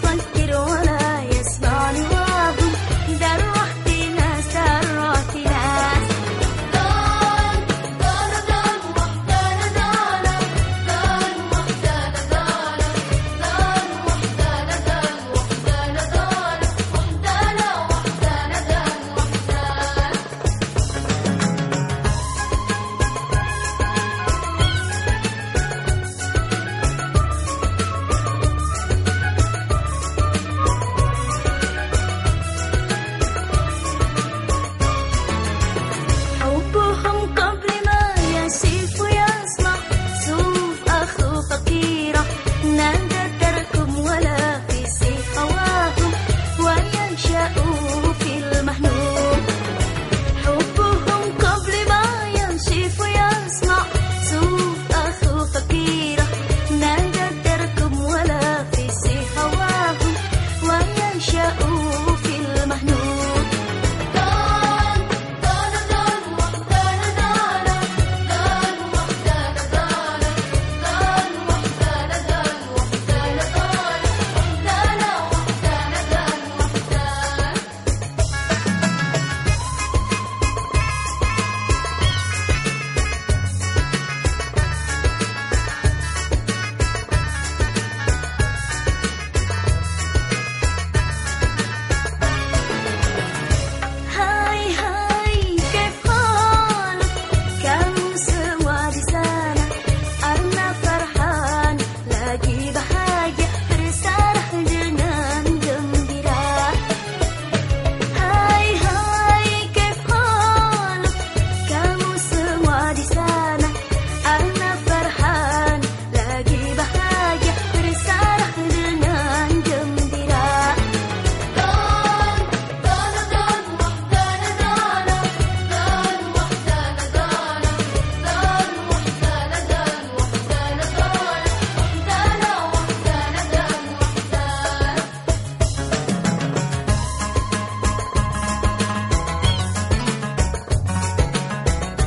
关。